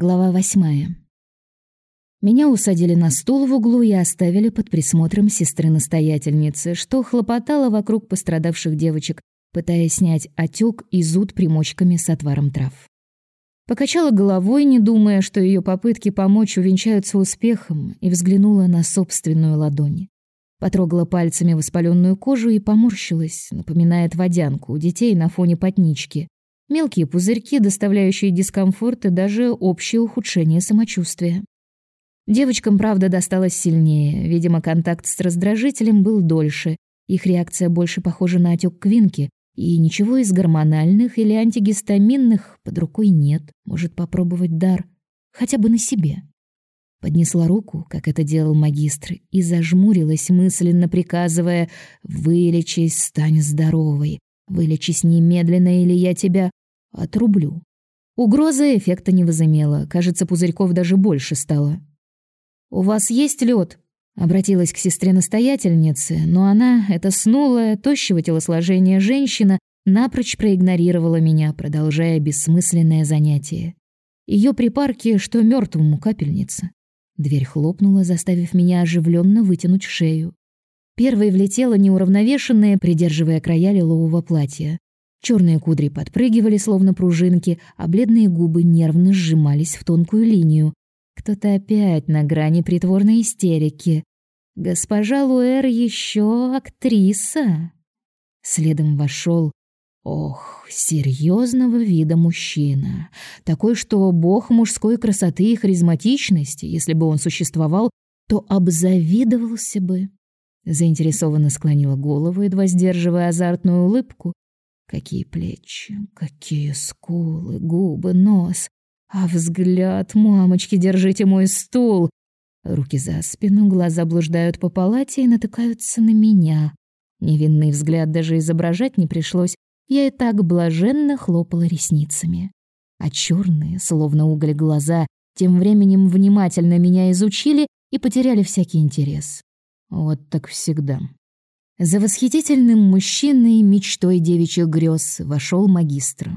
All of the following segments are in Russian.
Глава восьмая. Меня усадили на стул в углу и оставили под присмотром сестры-настоятельницы, что хлопотала вокруг пострадавших девочек, пытаясь снять отек и зуд примочками с отваром трав. Покачала головой, не думая, что ее попытки помочь увенчаются успехом, и взглянула на собственную ладонь. Потрогала пальцами воспаленную кожу и поморщилась, напоминает водянку у детей на фоне потнички. Мелкие пузырьки, доставляющие дискомфорт и даже общее ухудшение самочувствия. Девочкам, правда, досталось сильнее. Видимо, контакт с раздражителем был дольше. Их реакция больше похожа на отек квинки, и ничего из гормональных или антигистаминных под рукой нет. Может попробовать дар хотя бы на себе. Поднесла руку, как это делал магистр, и зажмурилась, мысленно приказывая «Вылечись, стань здоровой, вылечись немедленно, или я тебя Отрублю. Угроза эффекта не возымела. Кажется, пузырьков даже больше стало. «У вас есть лед? Обратилась к сестре-настоятельнице, но она, эта снулая, тощего телосложения женщина, напрочь проигнорировала меня, продолжая бессмысленное занятие. Ее припарки, что мертвому капельница. Дверь хлопнула, заставив меня оживленно вытянуть шею. Первой влетела неуравновешенная, придерживая края лилового платья. Черные кудри подпрыгивали, словно пружинки, а бледные губы нервно сжимались в тонкую линию. Кто-то опять на грани притворной истерики. Госпожа Луэр еще актриса. Следом вошел, ох, серьезного вида мужчина, такой, что бог мужской красоты и харизматичности, если бы он существовал, то обзавидовался бы. Заинтересованно склонила голову, едва сдерживая азартную улыбку, Какие плечи, какие скулы, губы, нос. А взгляд, мамочки, держите мой стул. Руки за спину, глаза блуждают по палате и натыкаются на меня. Невинный взгляд даже изображать не пришлось. Я и так блаженно хлопала ресницами. А черные, словно уголь глаза, тем временем внимательно меня изучили и потеряли всякий интерес. Вот так всегда. За восхитительным мужчиной, мечтой девичьих грез, вошел магистр.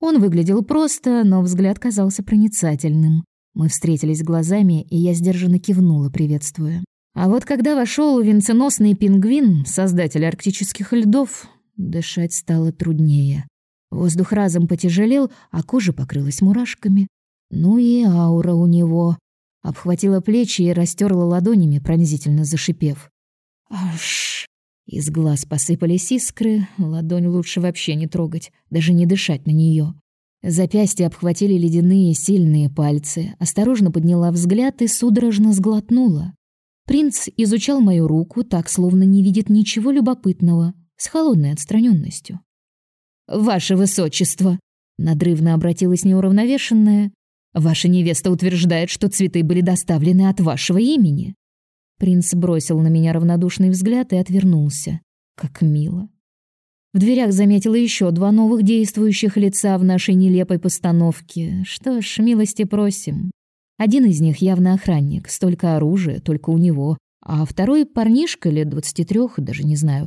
Он выглядел просто, но взгляд казался проницательным. Мы встретились глазами, и я сдержанно кивнула, приветствуя. А вот когда вошел венценосный пингвин, создатель арктических льдов, дышать стало труднее. Воздух разом потяжелел, а кожа покрылась мурашками. Ну и аура у него. Обхватила плечи и растерла ладонями, пронзительно зашипев. «Аж!» Из глаз посыпались искры, ладонь лучше вообще не трогать, даже не дышать на нее. Запястья обхватили ледяные сильные пальцы, осторожно подняла взгляд и судорожно сглотнула. Принц изучал мою руку так, словно не видит ничего любопытного, с холодной отстраненностью. «Ваше высочество!» — надрывно обратилась неуравновешенная. «Ваша невеста утверждает, что цветы были доставлены от вашего имени». Принц бросил на меня равнодушный взгляд и отвернулся. Как мило. В дверях заметила еще два новых действующих лица в нашей нелепой постановке. Что ж, милости просим. Один из них явно охранник, столько оружия только у него, а второй парнишка лет двадцати трех, даже не знаю.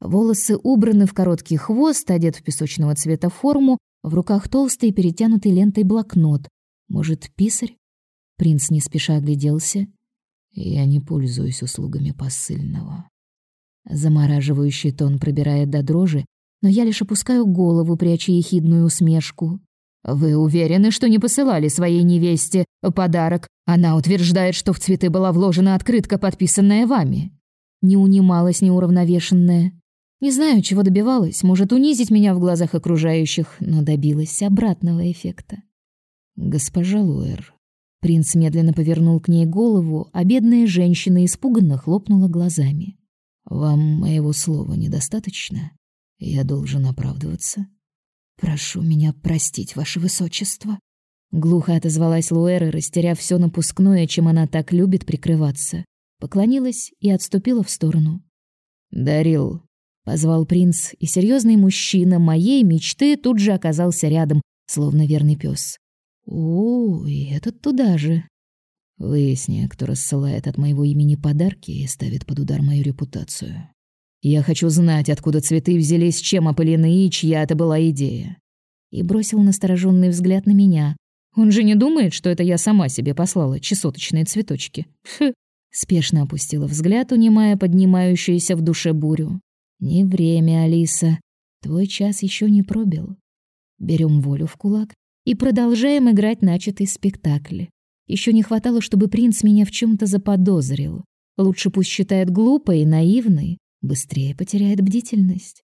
Волосы убраны в короткий хвост, одет в песочного цвета форму, в руках толстый перетянутый лентой блокнот. Может, писарь? Принц не спеша огляделся я не пользуюсь услугами посыльного. Замораживающий тон пробирает до дрожи, но я лишь опускаю голову, пряча ехидную усмешку. Вы уверены, что не посылали своей невесте подарок? Она утверждает, что в цветы была вложена открытка, подписанная вами. Не унималась неуравновешенная. Не знаю, чего добивалась, может унизить меня в глазах окружающих, но добилась обратного эффекта. Госпожа Луэр, Принц медленно повернул к ней голову, а бедная женщина испуганно хлопнула глазами. «Вам моего слова недостаточно? Я должен оправдываться?» «Прошу меня простить, ваше высочество», — глухо отозвалась Луэра, растеряв все напускное, чем она так любит прикрываться. Поклонилась и отступила в сторону. «Дарил», — позвал принц, и серьезный мужчина моей мечты тут же оказался рядом, словно верный пес. О, и этот туда же. Выясни, кто рассылает от моего имени подарки и ставит под удар мою репутацию. Я хочу знать, откуда цветы взялись, чем опылены и чья это была идея. И бросил настороженный взгляд на меня. Он же не думает, что это я сама себе послала чесоточные цветочки. Фу. Спешно опустила взгляд, унимая поднимающуюся в душе бурю. Не время, Алиса. Твой час еще не пробил. Берем волю в кулак и продолжаем играть начатый спектакль. Еще не хватало, чтобы принц меня в чем то заподозрил. Лучше пусть считает глупой и наивной, быстрее потеряет бдительность.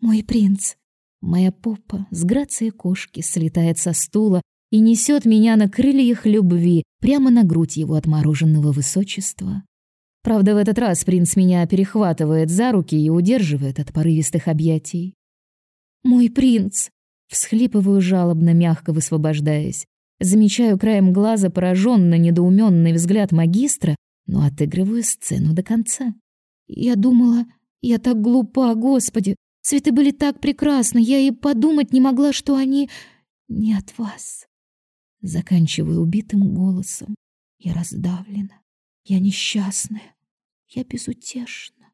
Мой принц, моя попа с грацией кошки слетает со стула и несет меня на крыльях любви прямо на грудь его отмороженного высочества. Правда, в этот раз принц меня перехватывает за руки и удерживает от порывистых объятий. «Мой принц!» Всхлипываю жалобно, мягко высвобождаясь. Замечаю краем глаза пораженно недоуменный взгляд магистра, но отыгрываю сцену до конца. «Я думала, я так глупа, господи! Цветы были так прекрасны, я и подумать не могла, что они не от вас». Заканчиваю убитым голосом. Я раздавлена. Я несчастная. Я безутешна.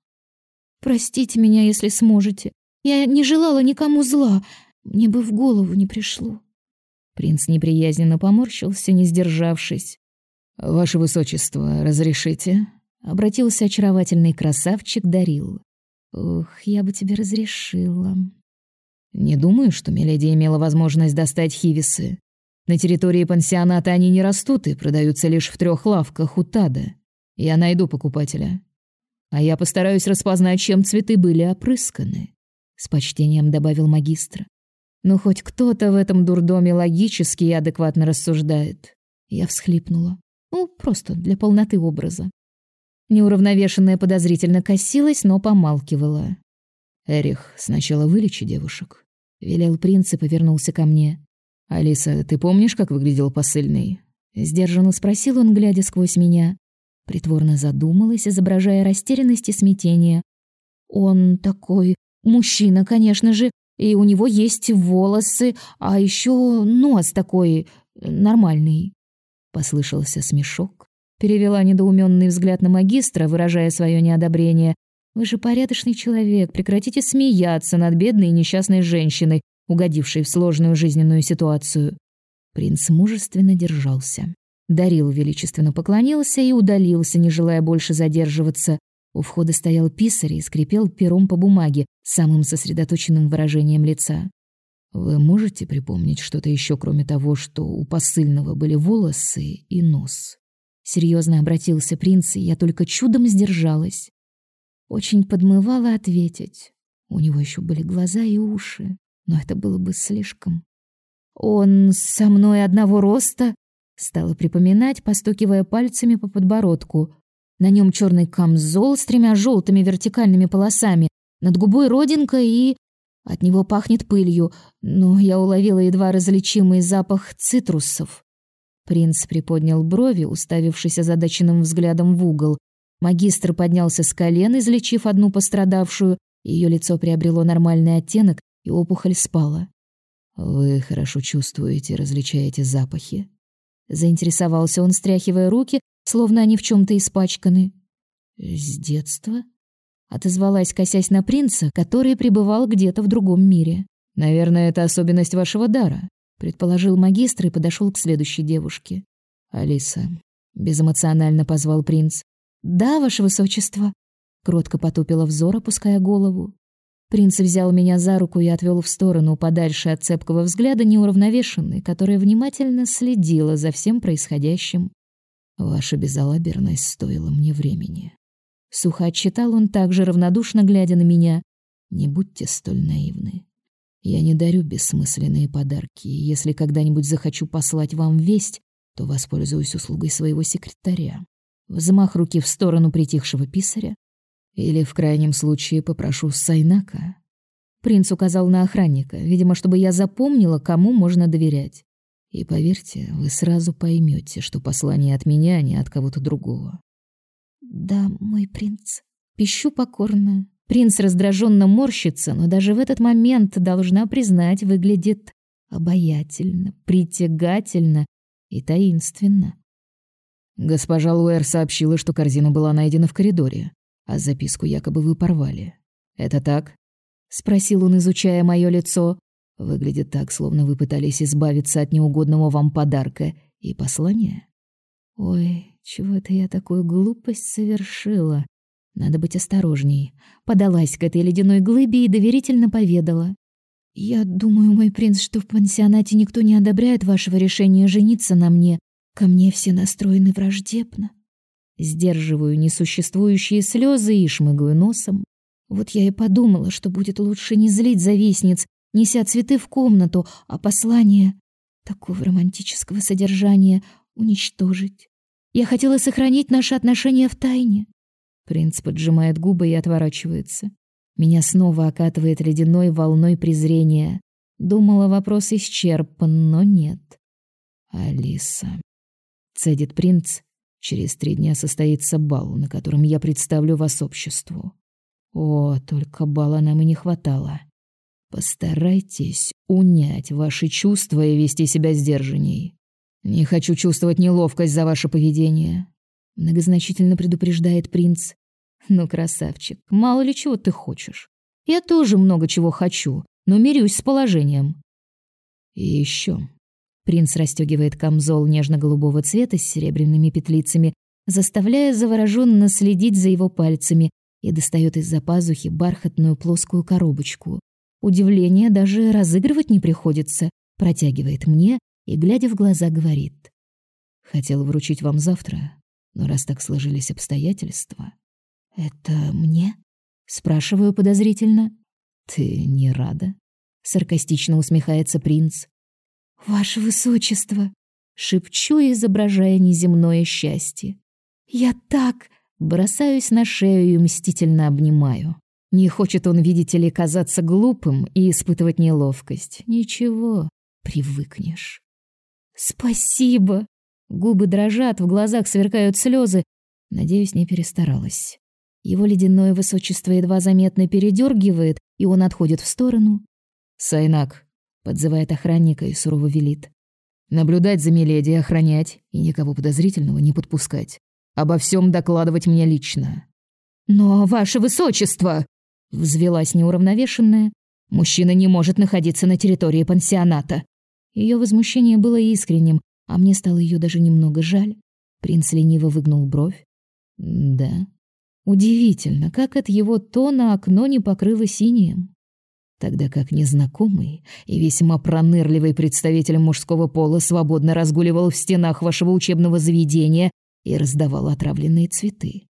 Простите меня, если сможете. Я не желала никому зла. Мне бы в голову не пришло. Принц неприязненно поморщился, не сдержавшись. Ваше высочество, разрешите? Обратился очаровательный красавчик Дарил. Ох, я бы тебе разрешила. Не думаю, что Миледи имела возможность достать хивисы. На территории пансионата они не растут и продаются лишь в трех лавках у Тада. Я найду покупателя. А я постараюсь распознать, чем цветы были опрысканы, с почтением добавил магистр. Ну хоть кто-то в этом дурдоме логически и адекватно рассуждает. Я всхлипнула. Ну, просто для полноты образа. Неуравновешенная подозрительно косилась, но помалкивала. Эрих, сначала вылечи девушек, велел принц и повернулся ко мне. «Алиса, ты помнишь, как выглядел посыльный?» Сдержанно спросил он, глядя сквозь меня. Притворно задумалась, изображая растерянность и смятение. «Он такой мужчина, конечно же, и у него есть волосы, а еще нос такой нормальный». Послышался смешок. Перевела недоуменный взгляд на магистра, выражая свое неодобрение. «Вы же порядочный человек, прекратите смеяться над бедной и несчастной женщиной, угодивший в сложную жизненную ситуацию. Принц мужественно держался. Дарил величественно поклонился и удалился, не желая больше задерживаться. У входа стоял писарь и скрипел пером по бумаге самым сосредоточенным выражением лица. Вы можете припомнить что-то еще, кроме того, что у посыльного были волосы и нос? Серьезно обратился принц, и я только чудом сдержалась. Очень подмывала ответить. У него еще были глаза и уши но это было бы слишком. Он со мной одного роста, стала припоминать, постукивая пальцами по подбородку. На нем черный камзол с тремя желтыми вертикальными полосами, над губой родинка и от него пахнет пылью, но я уловила едва различимый запах цитрусов. Принц приподнял брови, уставившись озадаченным взглядом в угол. Магистр поднялся с колен, излечив одну пострадавшую. Ее лицо приобрело нормальный оттенок, и опухоль спала. Вы хорошо чувствуете, различаете запахи. Заинтересовался он, стряхивая руки, словно они в чем то испачканы. С детства отозвалась, косясь на принца, который пребывал где-то в другом мире. Наверное, это особенность вашего дара, предположил магистр и подошел к следующей девушке. Алиса безэмоционально позвал принц. Да, ваше высочество, кротко потупила взор, опуская голову. Принц взял меня за руку и отвел в сторону, подальше от цепкого взгляда неуравновешенной, которая внимательно следила за всем происходящим. Ваша безалаберность стоила мне времени. Сухо отчитал он также равнодушно глядя на меня. Не будьте столь наивны. Я не дарю бессмысленные подарки, если когда-нибудь захочу послать вам весть, то воспользуюсь услугой своего секретаря. Взмах руки в сторону притихшего писаря, или в крайнем случае попрошу Сайнака. Принц указал на охранника, видимо, чтобы я запомнила, кому можно доверять. И поверьте, вы сразу поймете, что послание от меня, а не от кого-то другого. Да, мой принц. Пищу покорно. Принц раздраженно морщится, но даже в этот момент, должна признать, выглядит обаятельно, притягательно и таинственно. Госпожа Луэр сообщила, что корзина была найдена в коридоре а записку якобы вы порвали. Это так? спросил он, изучая мое лицо. Выглядит так, словно вы пытались избавиться от неугодного вам подарка и послания. Ой, чего это я такую глупость совершила? Надо быть осторожней. Подалась к этой ледяной глыбе и доверительно поведала. «Я думаю, мой принц, что в пансионате никто не одобряет вашего решения жениться на мне. Ко мне все настроены враждебно». Сдерживаю несуществующие слезы и шмыгаю носом. Вот я и подумала, что будет лучше не злить завистниц, неся цветы в комнату, а послание такого романтического содержания уничтожить. Я хотела сохранить наши отношения в тайне. Принц поджимает губы и отворачивается. Меня снова окатывает ледяной волной презрения. Думала, вопрос исчерпан, но нет. Алиса, цедит принц. Через три дня состоится бал, на котором я представлю вас обществу. О, только бала нам и не хватало. Постарайтесь унять ваши чувства и вести себя сдержанней. Не хочу чувствовать неловкость за ваше поведение, многозначительно предупреждает принц. Ну, красавчик, мало ли чего ты хочешь. Я тоже много чего хочу, но мирюсь с положением. И еще. Принц расстегивает камзол нежно-голубого цвета с серебряными петлицами, заставляя завороженно следить за его пальцами и достает из-за пазухи бархатную плоскую коробочку. Удивление даже разыгрывать не приходится, протягивает мне и, глядя в глаза, говорит. «Хотел вручить вам завтра, но раз так сложились обстоятельства...» «Это мне?» — спрашиваю подозрительно. «Ты не рада?» — саркастично усмехается принц. «Ваше высочество!» — шепчу, изображая неземное счастье. «Я так...» — бросаюсь на шею и мстительно обнимаю. Не хочет он, видите ли, казаться глупым и испытывать неловкость. Ничего, привыкнешь. Спасибо. Губы дрожат, в глазах сверкают слезы. Надеюсь, не перестаралась. Его ледяное высочество едва заметно передергивает, и он отходит в сторону. «Сайнак», — подзывает охранника и сурово велит. «Наблюдать за Миледи, охранять и никого подозрительного не подпускать. Обо всем докладывать мне лично». «Но, ваше высочество!» Взвелась неуравновешенная. Мужчина не может находиться на территории пансионата. Ее возмущение было искренним, а мне стало ее даже немного жаль. Принц лениво выгнул бровь. Да. Удивительно, как от его тона окно не покрыло синим. Тогда как незнакомый и весьма пронырливый представитель мужского пола свободно разгуливал в стенах вашего учебного заведения и раздавал отравленные цветы.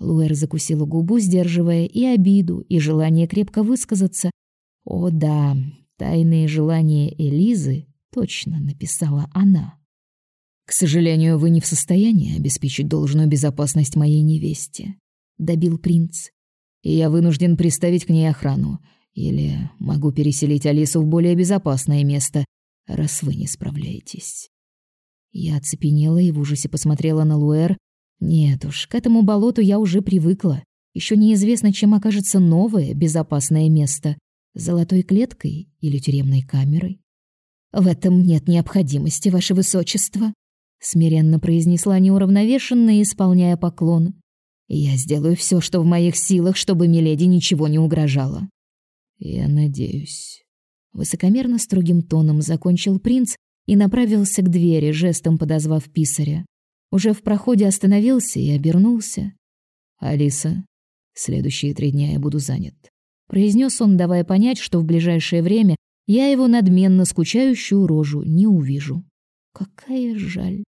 Луэр закусила губу, сдерживая и обиду, и желание крепко высказаться. О да, тайные желания Элизы точно написала она. К сожалению, вы не в состоянии обеспечить должную безопасность моей невесте, добил принц. И я вынужден приставить к ней охрану, или могу переселить Алису в более безопасное место, раз вы не справляетесь. Я оцепенела и в ужасе посмотрела на Луэр, нет уж, к этому болоту я уже привыкла. Еще неизвестно, чем окажется новое безопасное место — золотой клеткой или тюремной камерой. «В этом нет необходимости, ваше высочество», — смиренно произнесла неуравновешенно, исполняя поклон. «Я сделаю все, что в моих силах, чтобы Миледи ничего не угрожало». «Я надеюсь». Высокомерно строгим тоном закончил принц и направился к двери, жестом подозвав писаря. Уже в проходе остановился и обернулся. «Алиса, следующие три дня я буду занят», — произнес он, давая понять, что в ближайшее время я его надменно скучающую рожу не увижу. Какая жаль.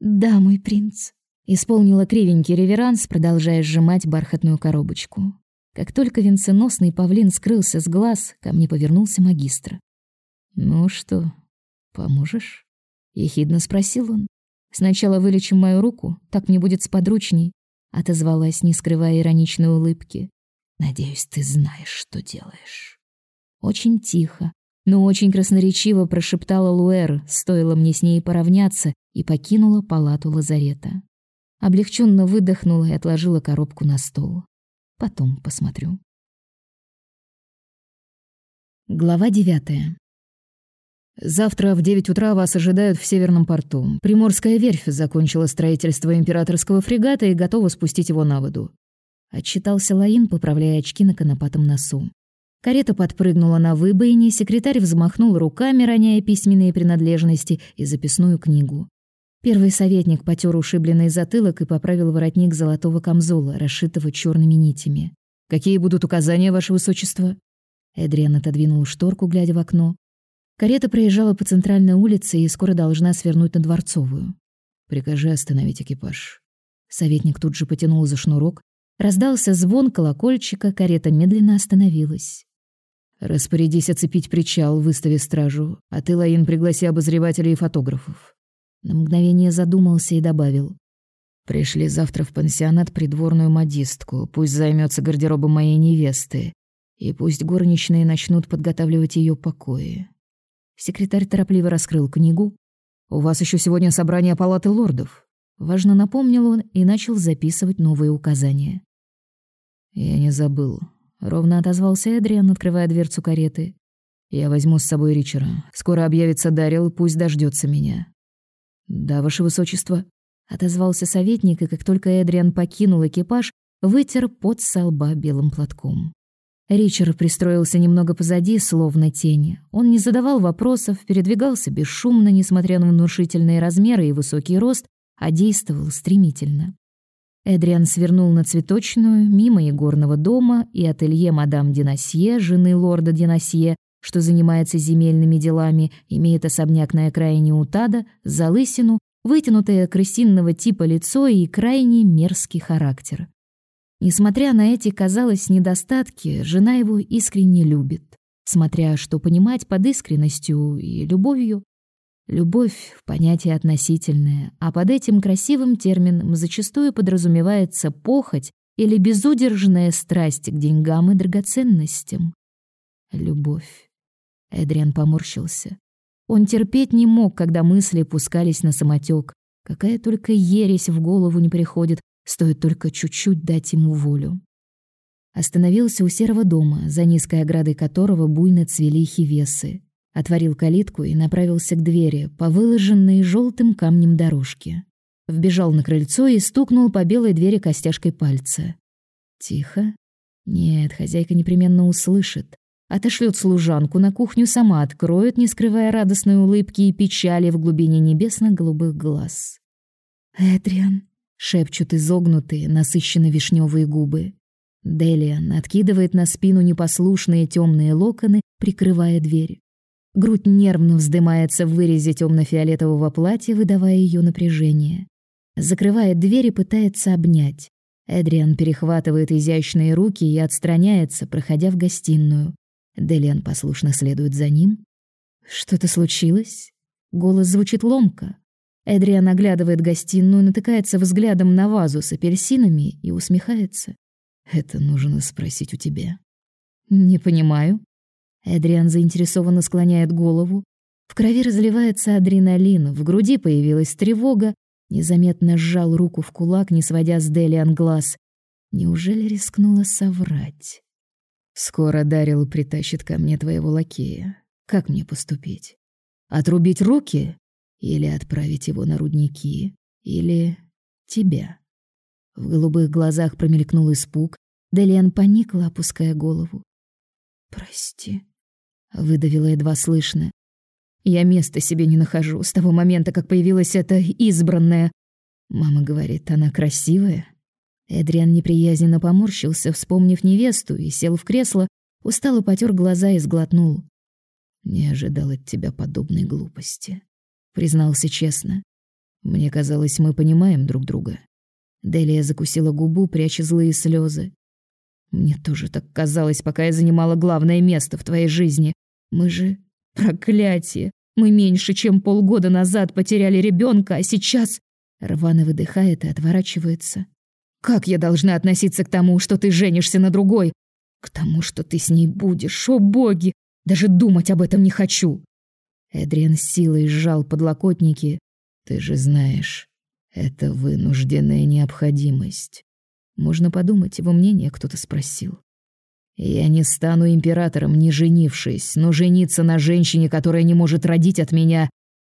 «Да, мой принц», — исполнила кривенький реверанс, продолжая сжимать бархатную коробочку. Как только венценосный павлин скрылся с глаз, ко мне повернулся магистр. «Ну что, поможешь?» — ехидно спросил он. Сначала вылечим мою руку, так мне будет сподручней, отозвалась, не скрывая ироничной улыбки. Надеюсь, ты знаешь, что делаешь. Очень тихо, но очень красноречиво прошептала Луэр, стоило мне с ней поравняться, и покинула палату лазарета. Облегченно выдохнула и отложила коробку на стол. Потом посмотрю. Глава девятая. Завтра в девять утра вас ожидают в Северном порту. Приморская верфь закончила строительство императорского фрегата и готова спустить его на воду. Отчитался Лаин, поправляя очки на конопатом носу. Карета подпрыгнула на выбоине, секретарь взмахнул руками, роняя письменные принадлежности и записную книгу. Первый советник потер ушибленный затылок и поправил воротник золотого камзола, расшитого черными нитями. «Какие будут указания, ваше высочество?» Эдриан отодвинул шторку, глядя в окно. Карета проезжала по центральной улице и скоро должна свернуть на Дворцовую. «Прикажи остановить экипаж». Советник тут же потянул за шнурок. Раздался звон колокольчика, карета медленно остановилась. «Распорядись оцепить причал, выстави стражу, а ты, Лаин, пригласи обозревателей и фотографов. На мгновение задумался и добавил. «Пришли завтра в пансионат придворную модистку. Пусть займется гардеробом моей невесты. И пусть горничные начнут подготавливать ее покои». Секретарь торопливо раскрыл книгу. «У вас еще сегодня собрание палаты лордов». Важно напомнил он и начал записывать новые указания. «Я не забыл», — ровно отозвался Эдриан, открывая дверцу кареты. «Я возьму с собой Ричера. Скоро объявится Дарил, пусть дождется меня. «Да, ваше высочество», — отозвался советник, и как только Эдриан покинул экипаж, вытер пот со лба белым платком. Ричард пристроился немного позади, словно тень. Он не задавал вопросов, передвигался бесшумно, несмотря на внушительные размеры и высокий рост, а действовал стремительно. Эдриан свернул на цветочную, мимо игорного дома и ателье мадам Динасье, жены лорда Динасье, что занимается земельными делами, имеет особняк на окраине Утада, залысину, вытянутое крысиного типа лицо и крайне мерзкий характер. Несмотря на эти, казалось, недостатки, жена его искренне любит. Смотря что понимать под искренностью и любовью. Любовь — понятие относительное, а под этим красивым термином зачастую подразумевается похоть или безудержная страсть к деньгам и драгоценностям. Любовь. Эдриан поморщился. Он терпеть не мог, когда мысли пускались на самотек. Какая только ересь в голову не приходит, стоит только чуть-чуть дать ему волю. Остановился у серого дома, за низкой оградой которого буйно цвели хивесы. Отворил калитку и направился к двери по выложенной желтым камнем дорожке. Вбежал на крыльцо и стукнул по белой двери костяшкой пальца. Тихо. Нет, хозяйка непременно услышит. Отошлет служанку на кухню, сама откроет, не скрывая радостной улыбки и печали в глубине небесно-голубых глаз. «Эдриан», — шепчут изогнутые, насыщенно вишневые губы. Делиан откидывает на спину непослушные темные локоны, прикрывая дверь. Грудь нервно вздымается в вырезе темно-фиолетового платья, выдавая ее напряжение. Закрывает дверь и пытается обнять. Эдриан перехватывает изящные руки и отстраняется, проходя в гостиную. Делиан послушно следует за ним. Что-то случилось? Голос звучит ломко. Эдриан оглядывает гостиную, натыкается взглядом на вазу с апельсинами и усмехается. Это нужно спросить у тебя. Не понимаю. Эдриан заинтересованно склоняет голову. В крови разливается адреналин, в груди появилась тревога. Незаметно сжал руку в кулак, не сводя с Делиан глаз. Неужели рискнула соврать? Скоро Дарил притащит ко мне твоего лакея. Как мне поступить? Отрубить руки или отправить его на рудники, или тебя? В голубых глазах промелькнул испуг. Делиан поникла, опуская голову. «Прости», — выдавила едва слышно. «Я места себе не нахожу с того момента, как появилась эта избранная. Мама говорит, она красивая, Эдриан неприязненно поморщился, вспомнив невесту, и сел в кресло, устало потер глаза и сглотнул. «Не ожидал от тебя подобной глупости», — признался честно. «Мне казалось, мы понимаем друг друга». Делия закусила губу, пряча злые слезы. «Мне тоже так казалось, пока я занимала главное место в твоей жизни. Мы же... Проклятие! Мы меньше, чем полгода назад потеряли ребенка, а сейчас...» Рвано выдыхает и отворачивается. Как я должна относиться к тому, что ты женишься на другой? К тому, что ты с ней будешь, о боги! Даже думать об этом не хочу!» Эдриан силой сжал подлокотники. «Ты же знаешь, это вынужденная необходимость. Можно подумать, его мнение кто-то спросил. Я не стану императором, не женившись, но жениться на женщине, которая не может родить от меня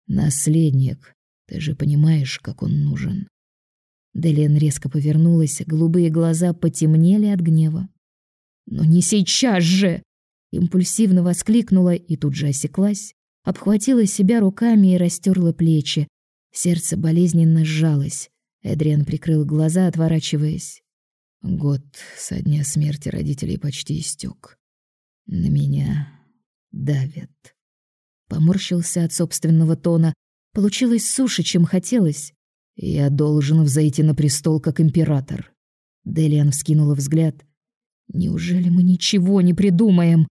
наследник. Ты же понимаешь, как он нужен. Делен резко повернулась, голубые глаза потемнели от гнева. «Но не сейчас же!» Импульсивно воскликнула и тут же осеклась, обхватила себя руками и растерла плечи. Сердце болезненно сжалось. Эдриан прикрыл глаза, отворачиваясь. Год со дня смерти родителей почти истек. На меня давят. Поморщился от собственного тона. Получилось суше, чем хотелось. Я должен взойти на престол как император. Делиан вскинула взгляд. Неужели мы ничего не придумаем?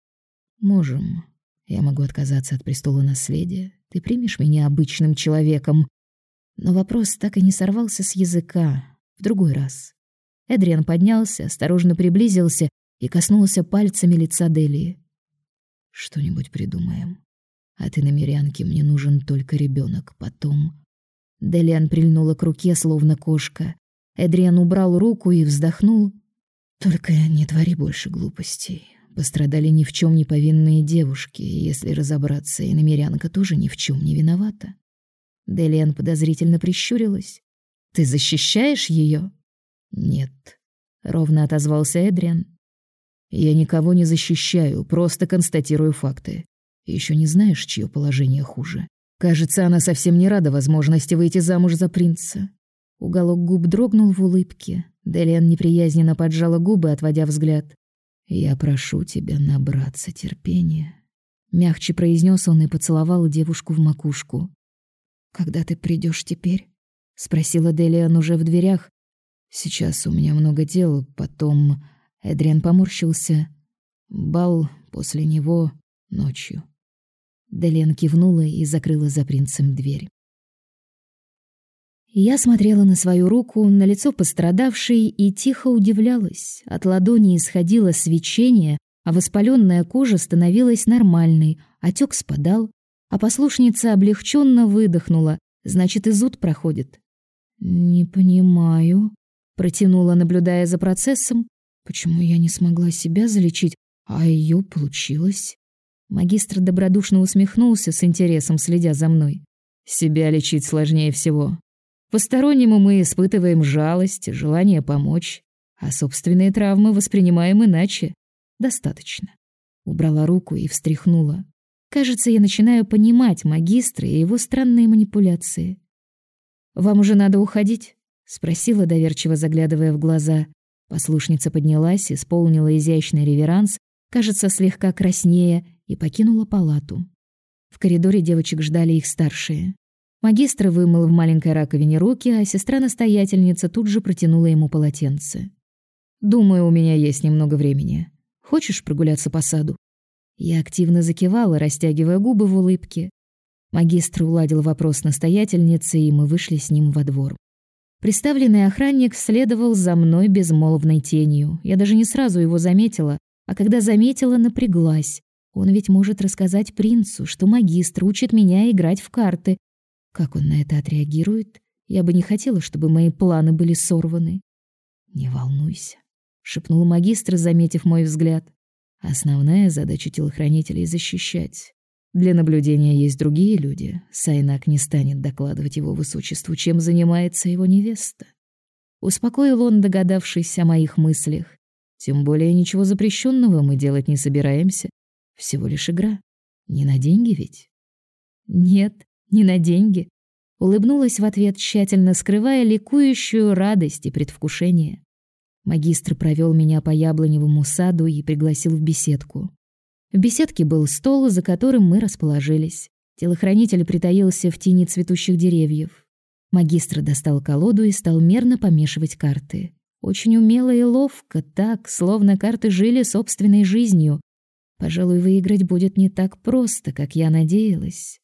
Можем. Я могу отказаться от престола наследия. Ты примешь меня обычным человеком. Но вопрос так и не сорвался с языка. В другой раз. Эдриан поднялся, осторожно приблизился и коснулся пальцами лица Делии. Что-нибудь придумаем. А ты на мне нужен только ребенок. Потом Делиан прильнула к руке, словно кошка. Эдриан убрал руку и вздохнул. Только не твори больше глупостей. Пострадали ни в чем не повинные девушки, если разобраться, и намерянка тоже ни в чем не виновата. Делиан подозрительно прищурилась. Ты защищаешь ее? Нет, ровно отозвался Эдриан. Я никого не защищаю, просто констатирую факты. Еще не знаешь, чье положение хуже. Кажется, она совсем не рада возможности выйти замуж за принца. Уголок губ дрогнул в улыбке. Делиан неприязненно поджала губы, отводя взгляд. Я прошу тебя набраться терпения, мягче произнес он и поцеловал девушку в макушку. Когда ты придешь теперь? спросила Делиан уже в дверях, Сейчас у меня много дел, потом Эдриан поморщился. Бал после него ночью. Делен кивнула и закрыла за принцем дверь. Я смотрела на свою руку, на лицо пострадавшей и тихо удивлялась. От ладони исходило свечение, а воспаленная кожа становилась нормальной, отек спадал, а послушница облегченно выдохнула, значит, и зуд проходит. «Не понимаю», Протянула, наблюдая за процессом. Почему я не смогла себя залечить, а ее получилось? Магистр добродушно усмехнулся с интересом, следя за мной. Себя лечить сложнее всего. Постороннему мы испытываем жалость, желание помочь, а собственные травмы воспринимаем иначе. Достаточно. Убрала руку и встряхнула. Кажется, я начинаю понимать магистра и его странные манипуляции. Вам уже надо уходить спросила доверчиво заглядывая в глаза. Послушница поднялась, исполнила изящный реверанс, кажется, слегка краснея, и покинула палату. В коридоре девочек ждали их старшие. Магистр вымыл в маленькой раковине руки, а сестра-настоятельница тут же протянула ему полотенце. «Думаю, у меня есть немного времени. Хочешь прогуляться по саду?» Я активно закивала, растягивая губы в улыбке. Магистр уладил вопрос настоятельницы, и мы вышли с ним во двор. Приставленный охранник следовал за мной безмолвной тенью. Я даже не сразу его заметила, а когда заметила, напряглась. Он ведь может рассказать принцу, что магистр учит меня играть в карты. Как он на это отреагирует? Я бы не хотела, чтобы мои планы были сорваны. Не волнуйся, шепнул магистр, заметив мой взгляд. Основная задача телохранителей защищать. Для наблюдения есть другие люди. Сайнак не станет докладывать его высочеству, чем занимается его невеста. Успокоил он, догадавшись о моих мыслях. Тем более ничего запрещенного мы делать не собираемся. Всего лишь игра. Не на деньги ведь? Нет, не на деньги. Улыбнулась в ответ, тщательно скрывая ликующую радость и предвкушение. Магистр провел меня по яблоневому саду и пригласил в беседку. В беседке был стол, за которым мы расположились. Телохранитель притаился в тени цветущих деревьев. Магистр достал колоду и стал мерно помешивать карты. Очень умело и ловко, так, словно карты жили собственной жизнью. Пожалуй, выиграть будет не так просто, как я надеялась.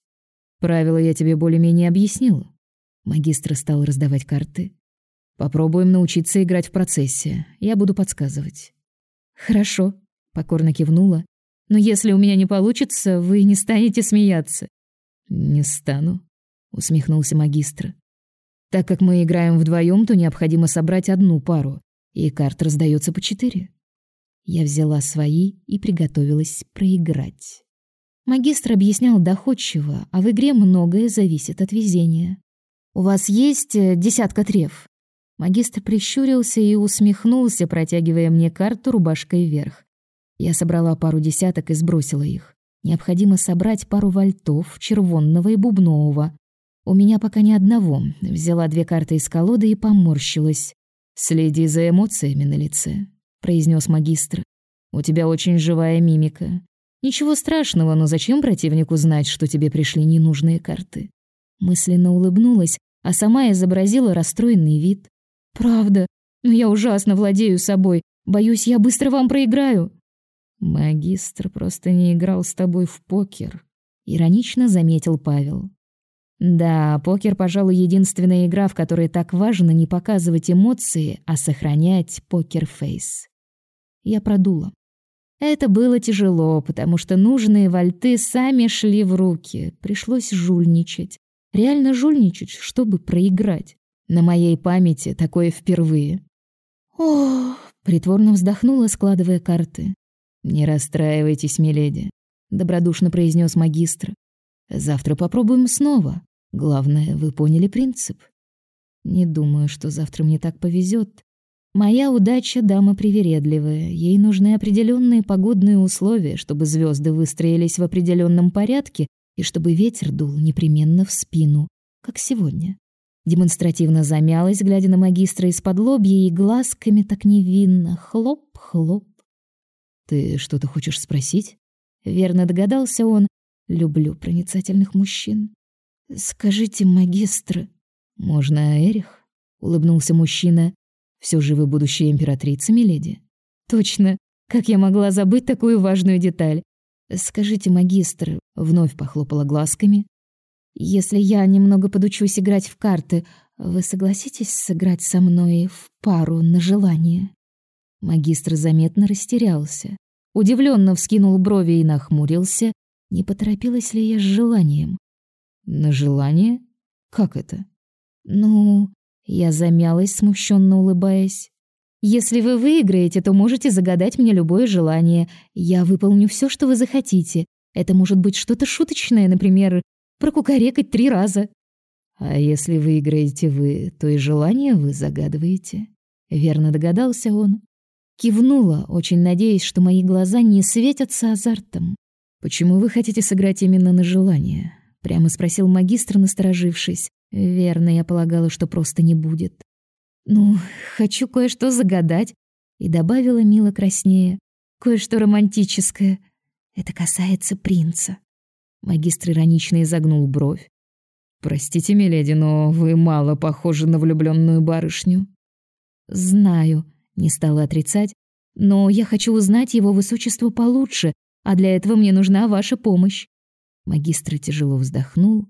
Правила я тебе более-менее объяснила. Магистр стал раздавать карты. Попробуем научиться играть в процессе. Я буду подсказывать. Хорошо, покорно кивнула но если у меня не получится, вы не станете смеяться. Не стану, усмехнулся магистр. Так как мы играем вдвоем, то необходимо собрать одну пару, и карт раздается по четыре. Я взяла свои и приготовилась проиграть. Магистр объяснял доходчиво, а в игре многое зависит от везения. У вас есть э, десятка треф. Магистр прищурился и усмехнулся, протягивая мне карту рубашкой вверх. Я собрала пару десяток и сбросила их. Необходимо собрать пару вольтов, червонного и бубнового. У меня пока ни одного. Взяла две карты из колоды и поморщилась. «Следи за эмоциями на лице», — произнес магистр. «У тебя очень живая мимика. Ничего страшного, но зачем противнику знать, что тебе пришли ненужные карты?» Мысленно улыбнулась, а сама изобразила расстроенный вид. «Правда, но я ужасно владею собой. Боюсь, я быстро вам проиграю». «Магистр просто не играл с тобой в покер», — иронично заметил Павел. Да, покер, пожалуй, единственная игра, в которой так важно не показывать эмоции, а сохранять покер-фейс. Я продула. Это было тяжело, потому что нужные вольты сами шли в руки. Пришлось жульничать. Реально жульничать, чтобы проиграть. На моей памяти такое впервые. О, притворно вздохнула, складывая карты. Не расстраивайтесь, миледи, добродушно произнес магистр. Завтра попробуем снова. Главное, вы поняли принцип. Не думаю, что завтра мне так повезет. Моя удача дама привередливая. Ей нужны определенные погодные условия, чтобы звезды выстроились в определенном порядке и чтобы ветер дул непременно в спину, как сегодня. Демонстративно замялась, глядя на магистра из-под лобья и глазками так невинно хлоп-хлоп. Ты что-то хочешь спросить? Верно догадался он. Люблю проницательных мужчин. Скажите, магистр, можно Эрих? улыбнулся мужчина. Все же вы будущая императрица, миледи. Точно. Как я могла забыть такую важную деталь? Скажите, магистр, вновь похлопала глазками. Если я немного подучусь играть в карты, вы согласитесь сыграть со мной в пару на желание? Магистр заметно растерялся, удивленно вскинул брови и нахмурился. Не поторопилась ли я с желанием? На желание? Как это? Ну, я замялась, смущенно улыбаясь. Если вы выиграете, то можете загадать мне любое желание. Я выполню все, что вы захотите. Это может быть что-то шуточное, например, прокукарекать три раза. А если выиграете вы, то и желание вы загадываете. Верно догадался он. Кивнула, очень надеясь, что мои глаза не светятся азартом. Почему вы хотите сыграть именно на желание? прямо спросил магистр, насторожившись. Верно, я полагала, что просто не будет. Ну, хочу кое-что загадать, и добавила мило краснее. Кое-что романтическое. Это касается принца. Магистр иронично изогнул бровь. Простите, миледи, но вы мало похожи на влюбленную барышню. Знаю, не стала отрицать, но я хочу узнать его высочество получше, а для этого мне нужна ваша помощь. Магистр тяжело вздохнул.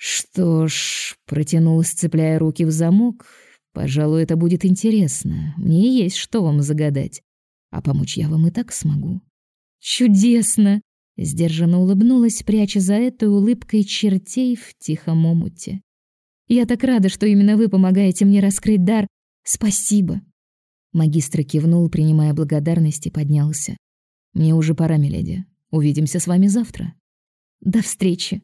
Что ж, протянул, сцепляя руки в замок. Пожалуй, это будет интересно. Мне есть что вам загадать. А помочь я вам и так смогу. Чудесно, сдержанно улыбнулась, пряча за этой улыбкой чертей в тихом омуте. Я так рада, что именно вы помогаете мне раскрыть дар. Спасибо. Магистр кивнул, принимая благодарность и поднялся. Мне уже пора, миледи. Увидимся с вами завтра. До встречи,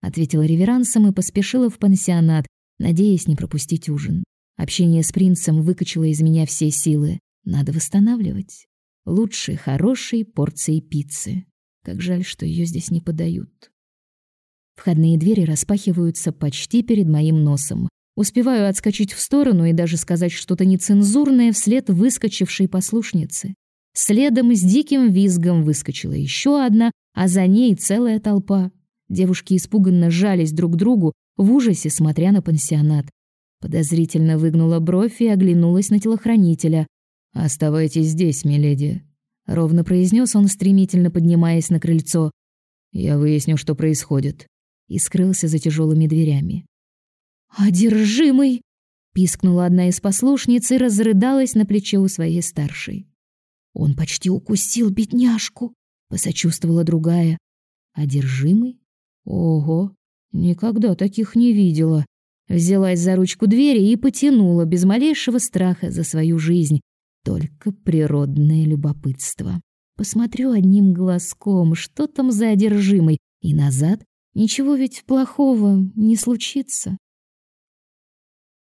ответила реверансом и поспешила в пансионат, надеясь не пропустить ужин. Общение с принцем выкачало из меня все силы. Надо восстанавливать. Лучше хорошей порции пиццы. Как жаль, что ее здесь не подают. Входные двери распахиваются почти перед моим носом. Успеваю отскочить в сторону и даже сказать что-то нецензурное вслед выскочившей послушницы. Следом с диким визгом выскочила еще одна, а за ней целая толпа. Девушки испуганно жались друг к другу, в ужасе смотря на пансионат. Подозрительно выгнула бровь и оглянулась на телохранителя. «Оставайтесь здесь, миледи», — ровно произнес он, стремительно поднимаясь на крыльцо. «Я выясню, что происходит», и скрылся за тяжелыми дверями. «Одержимый!» — пискнула одна из послушниц и разрыдалась на плече у своей старшей. Он почти укусил бедняжку, посочувствовала другая. Одержимый? Ого, никогда таких не видела. Взялась за ручку двери и потянула без малейшего страха за свою жизнь, только природное любопытство. Посмотрю одним глазком, что там за одержимый, и назад. Ничего ведь плохого не случится.